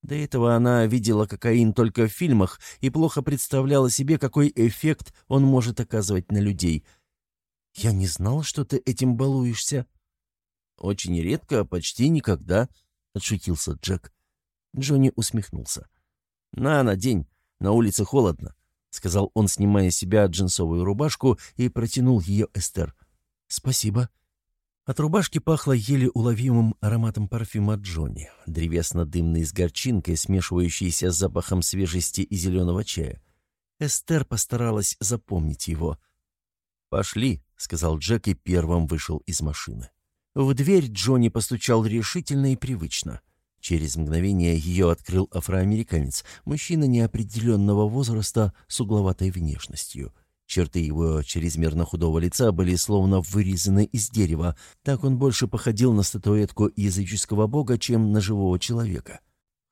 До этого она видела кокаин только в фильмах и плохо представляла себе, какой эффект он может оказывать на людей. «Я не знал, что ты этим балуешься». «Очень редко, почти никогда», — отшутился Джек. Джонни усмехнулся. «На, надень, на улице холодно», — сказал он, снимая с себя джинсовую рубашку и протянул ее Эстер. «Спасибо», от рубашки пахло еле уловимым ароматом парфюма Джонни, древесно-дымный с горчинкой, смешивающийся с запахом свежести и зеленого чая. Эстер постаралась запомнить его. «Пошли», — сказал Джек и первым вышел из машины. В дверь Джонни постучал решительно и привычно. Через мгновение ее открыл афроамериканец, мужчина неопределенного возраста с угловатой внешностью — Черты его чрезмерно худого лица были словно вырезаны из дерева, так он больше походил на статуэтку языческого бога, чем на живого человека.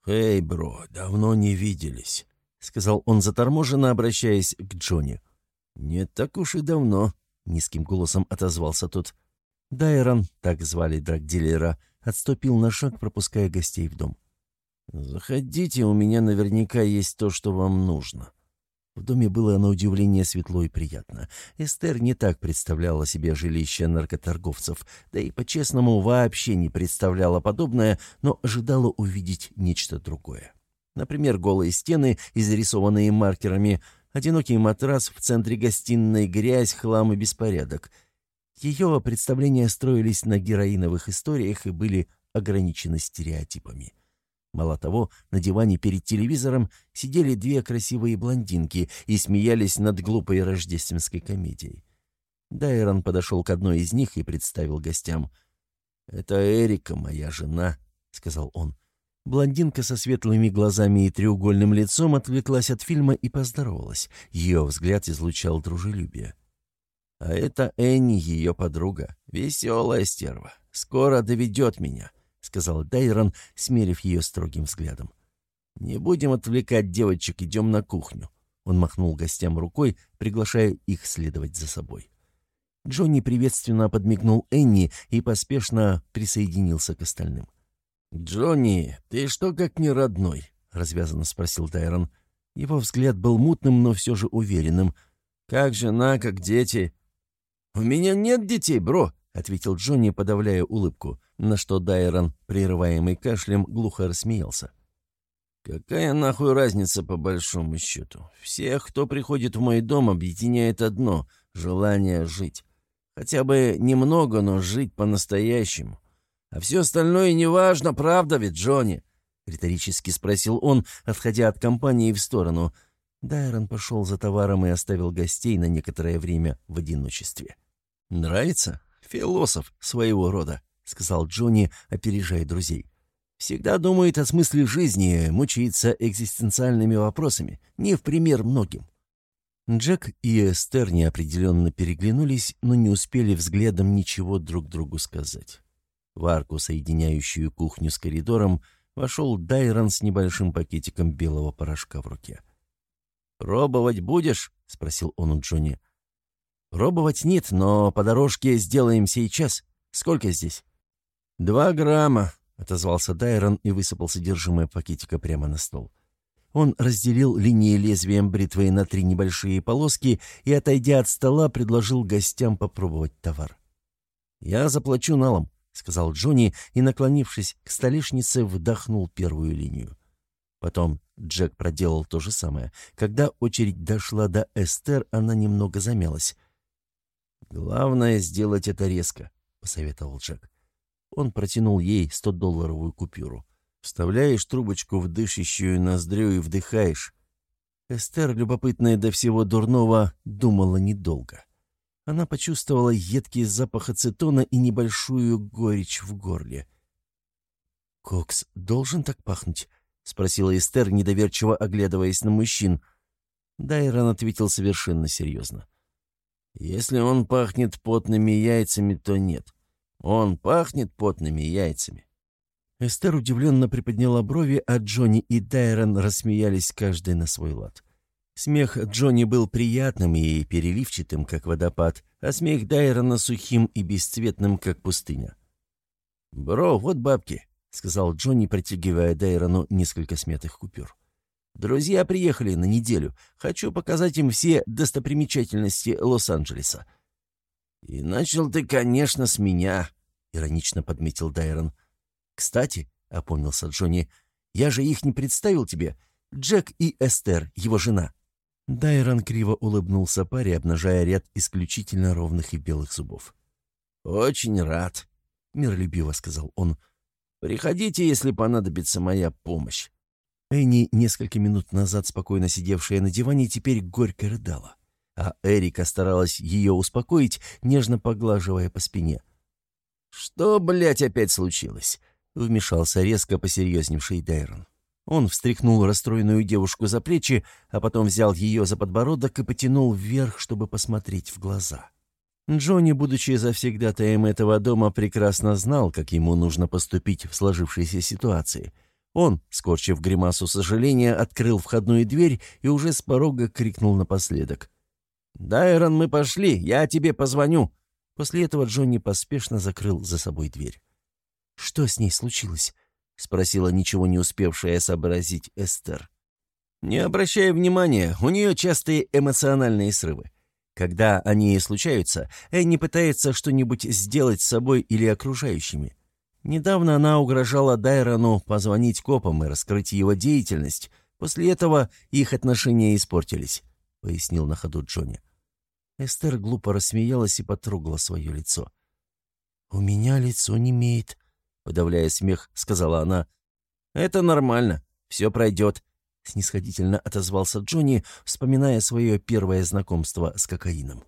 «Эй, бро, давно не виделись», — сказал он заторможенно, обращаясь к Джонни. «Не так уж и давно», — низким голосом отозвался тот. Дайрон, так звали драгдилера, отступил на шаг, пропуская гостей в дом. «Заходите, у меня наверняка есть то, что вам нужно», в доме было на удивление светло и приятно. Эстер не так представляла себе жилище наркоторговцев, да и, по-честному, вообще не представляла подобное, но ожидала увидеть нечто другое. Например, голые стены, изрисованные маркерами, одинокий матрас в центре гостиной, грязь, хлам и беспорядок. Ее представления строились на героиновых историях и были ограничены стереотипами. Мало того, на диване перед телевизором сидели две красивые блондинки и смеялись над глупой рождественской комедией. Дайрон подошел к одной из них и представил гостям. «Это Эрика, моя жена», — сказал он. Блондинка со светлыми глазами и треугольным лицом отвлеклась от фильма и поздоровалась. Ее взгляд излучал дружелюбие. «А это Энни, ее подруга. Веселая стерва. Скоро доведет меня. — сказал Дайрон, смерив ее строгим взглядом. «Не будем отвлекать девочек, идем на кухню». Он махнул гостям рукой, приглашая их следовать за собой. Джонни приветственно подмигнул Энни и поспешно присоединился к остальным. «Джонни, ты что как не родной?» — развязанно спросил Дайрон. Его взгляд был мутным, но все же уверенным. «Как жена, как дети?» «У меня нет детей, бро», — ответил Джонни, подавляя улыбку на что Дайрон, прерываемый кашлем, глухо рассмеялся. «Какая нахуй разница по большому счету? Всех, кто приходит в мой дом, объединяет одно — желание жить. Хотя бы немного, но жить по-настоящему. А все остальное неважно, правда ведь, Джонни?» — риторически спросил он, отходя от компании в сторону. Дайрон пошел за товаром и оставил гостей на некоторое время в одиночестве. «Нравится? Философ своего рода» сказал Джонни, опережая друзей. «Всегда думает о смысле жизни, мучается экзистенциальными вопросами, не в пример многим». Джек и Эстер неопределенно переглянулись, но не успели взглядом ничего друг другу сказать. В арку, соединяющую кухню с коридором, вошел Дайрон с небольшим пакетиком белого порошка в руке. «Пробовать будешь?» — спросил он у Джонни. «Пробовать нет, но по дорожке сделаем сейчас. Сколько здесь?» «Два грамма», — отозвался Дайрон и высыпал содержимое пакетика прямо на стол. Он разделил линии лезвием бритвы на три небольшие полоски и, отойдя от стола, предложил гостям попробовать товар. «Я заплачу налом», — сказал Джонни и, наклонившись к столешнице, вдохнул первую линию. Потом Джек проделал то же самое. Когда очередь дошла до Эстер, она немного замялась. «Главное — сделать это резко», — посоветовал Джек. Он протянул ей 100-долларовую купюру. «Вставляешь трубочку в дышащую ноздрю и вдыхаешь». Эстер, любопытная до всего дурного, думала недолго. Она почувствовала едкий запах ацетона и небольшую горечь в горле. «Кокс должен так пахнуть?» — спросила Эстер, недоверчиво оглядываясь на мужчин. Дайрон ответил совершенно серьезно. «Если он пахнет потными яйцами, то нет. Он пахнет потными яйцами». Эстер удивленно приподняла брови, а Джонни и Дайрон рассмеялись каждый на свой лад. Смех Джонни был приятным и переливчатым, как водопад, а смех Дайрона сухим и бесцветным, как пустыня. «Бро, вот бабки», — сказал Джонни, протягивая Дайрону несколько смятых купюр. «Друзья приехали на неделю. Хочу показать им все достопримечательности Лос-Анджелеса». «И начал ты, конечно, с меня», — иронично подметил Дайрон. «Кстати», — опомнился Джонни, — «я же их не представил тебе. Джек и Эстер, его жена». Дайрон криво улыбнулся паре, обнажая ряд исключительно ровных и белых зубов. «Очень рад», — миролюбиво сказал он. Приходите, если понадобится моя помощь». Энни, несколько минут назад спокойно сидевшая на диване, теперь горько рыдала. А Эрика старалась ее успокоить, нежно поглаживая по спине. «Что, блядь, опять случилось?» — вмешался резко посерьезневший Дайрон. Он встряхнул расстроенную девушку за плечи, а потом взял ее за подбородок и потянул вверх, чтобы посмотреть в глаза. Джонни, будучи завсегдатаем этого дома, прекрасно знал, как ему нужно поступить в сложившейся ситуации. Он, скорчив гримасу сожаления, открыл входную дверь и уже с порога крикнул напоследок. «Дайрон, мы пошли, я тебе позвоню». После этого Джонни поспешно закрыл за собой дверь. «Что с ней случилось?» — спросила ничего не успевшая сообразить Эстер. «Не обращай внимания, у нее частые эмоциональные срывы. Когда они случаются, Энни пытается что-нибудь сделать с собой или окружающими. Недавно она угрожала Дайрону позвонить копам и раскрыть его деятельность. После этого их отношения испортились», — пояснил на ходу Джонни. Эстер глупо рассмеялась и потрогала свое лицо. «У меня лицо не имеет», — подавляя смех, сказала она. «Это нормально. Все пройдет. — снисходительно отозвался Джонни, вспоминая свое первое знакомство с кокаином.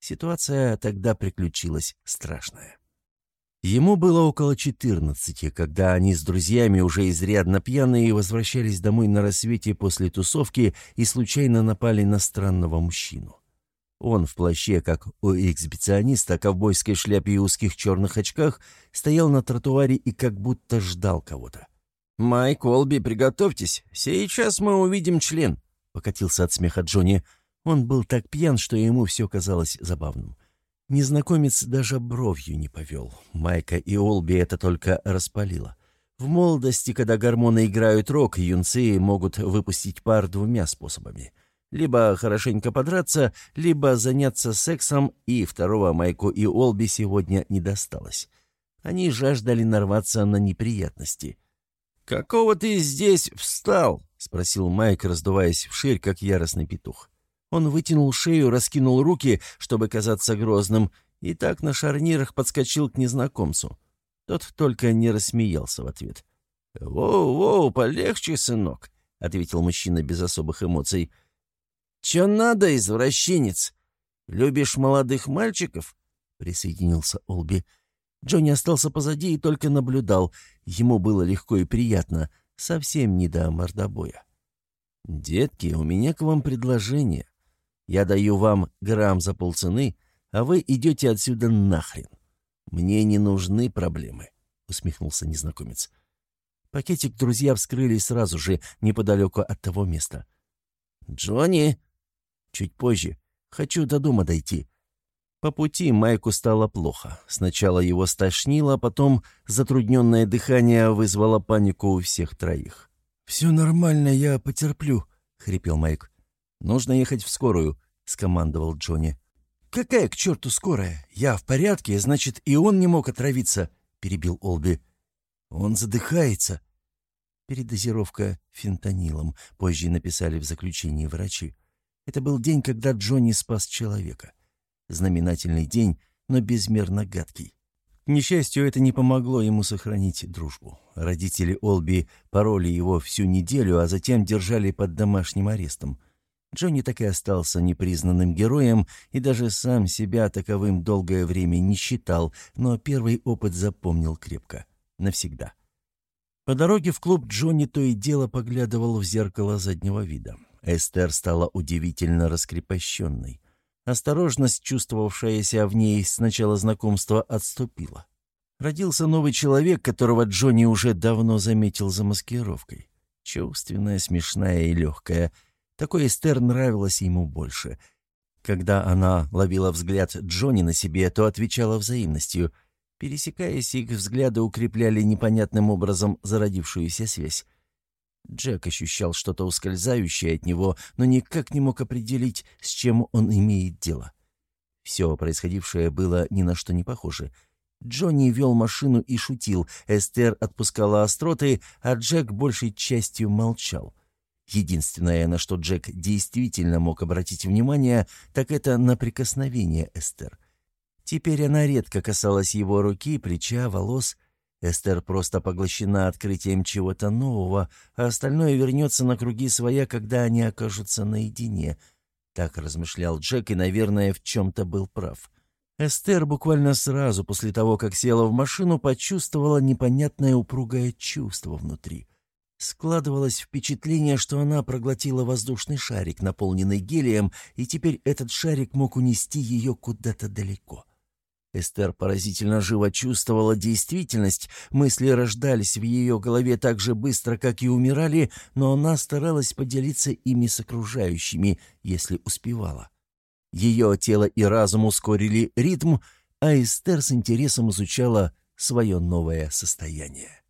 Ситуация тогда приключилась страшная. Ему было около четырнадцати, когда они с друзьями, уже изрядно пьяные, возвращались домой на рассвете после тусовки и случайно напали на странного мужчину. Он в плаще, как у эксбициониста, ковбойской шляпе и узких черных очках, стоял на тротуаре и как будто ждал кого-то. «Майк, Олби, приготовьтесь. Сейчас мы увидим член», — покатился от смеха Джонни. Он был так пьян, что ему все казалось забавным. Незнакомец даже бровью не повел. Майка и Олби это только распалило. В молодости, когда гормоны играют рок, юнцы могут выпустить пар двумя способами. Либо хорошенько подраться, либо заняться сексом, и второго Майку и Олби сегодня не досталось. Они жаждали нарваться на неприятности. «Какого ты здесь встал?» — спросил Майк, раздуваясь вширь, как яростный петух. Он вытянул шею, раскинул руки, чтобы казаться грозным, и так на шарнирах подскочил к незнакомцу. Тот только не рассмеялся в ответ. «Воу-воу, полегче, сынок», — ответил мужчина без особых эмоций. «Чё надо, извращенец? Любишь молодых мальчиков?» — присоединился Олби. Джонни остался позади и только наблюдал. Ему было легко и приятно, совсем не до мордобоя. «Детки, у меня к вам предложение. Я даю вам грамм за полцены, а вы идете отсюда нахрен. Мне не нужны проблемы», — усмехнулся незнакомец. Пакетик друзья вскрыли сразу же, неподалеку от того места. «Джонни!» «Чуть позже. Хочу до дома дойти. По пути Майку стало плохо. Сначала его стошнило, потом затрудненное дыхание вызвало панику у всех троих. «Все нормально, я потерплю», — хрипел Майк. «Нужно ехать в скорую», — скомандовал Джонни. «Какая к черту скорая? Я в порядке, значит, и он не мог отравиться», — перебил Олби. «Он задыхается». Передозировка фентанилом, позже написали в заключении врачи. Это был день, когда Джонни спас человека. Знаменательный день, но безмерно гадкий. К несчастью, это не помогло ему сохранить дружбу. Родители Олби пороли его всю неделю, а затем держали под домашним арестом. Джонни так и остался непризнанным героем и даже сам себя таковым долгое время не считал, но первый опыт запомнил крепко. Навсегда. По дороге в клуб Джонни то и дело поглядывал в зеркало заднего вида. Эстер стала удивительно раскрепощенной. Осторожность, чувствовавшаяся в ней с начала знакомства, отступила. Родился новый человек, которого Джонни уже давно заметил за маскировкой. Чувственная, смешная и легкая. Такой Эстер нравилась ему больше. Когда она ловила взгляд Джонни на себе, то отвечала взаимностью. Пересекаясь, их взгляды укрепляли непонятным образом зародившуюся связь. Джек ощущал что-то ускользающее от него, но никак не мог определить, с чем он имеет дело. Все происходившее было ни на что не похоже. Джонни вел машину и шутил, Эстер отпускала остроты, а Джек большей частью молчал. Единственное, на что Джек действительно мог обратить внимание, так это на прикосновение Эстер. Теперь она редко касалась его руки, плеча, волос — Эстер просто поглощена открытием чего-то нового, а остальное вернется на круги своя, когда они окажутся наедине. Так размышлял Джек и, наверное, в чем-то был прав. Эстер буквально сразу после того, как села в машину, почувствовала непонятное упругое чувство внутри. Складывалось впечатление, что она проглотила воздушный шарик, наполненный гелием, и теперь этот шарик мог унести ее куда-то далеко. — Эстер поразительно живо чувствовала действительность, мысли рождались в ее голове так же быстро, как и умирали, но она старалась поделиться ими с окружающими, если успевала. Ее тело и разум ускорили ритм, а Эстер с интересом изучала свое новое состояние.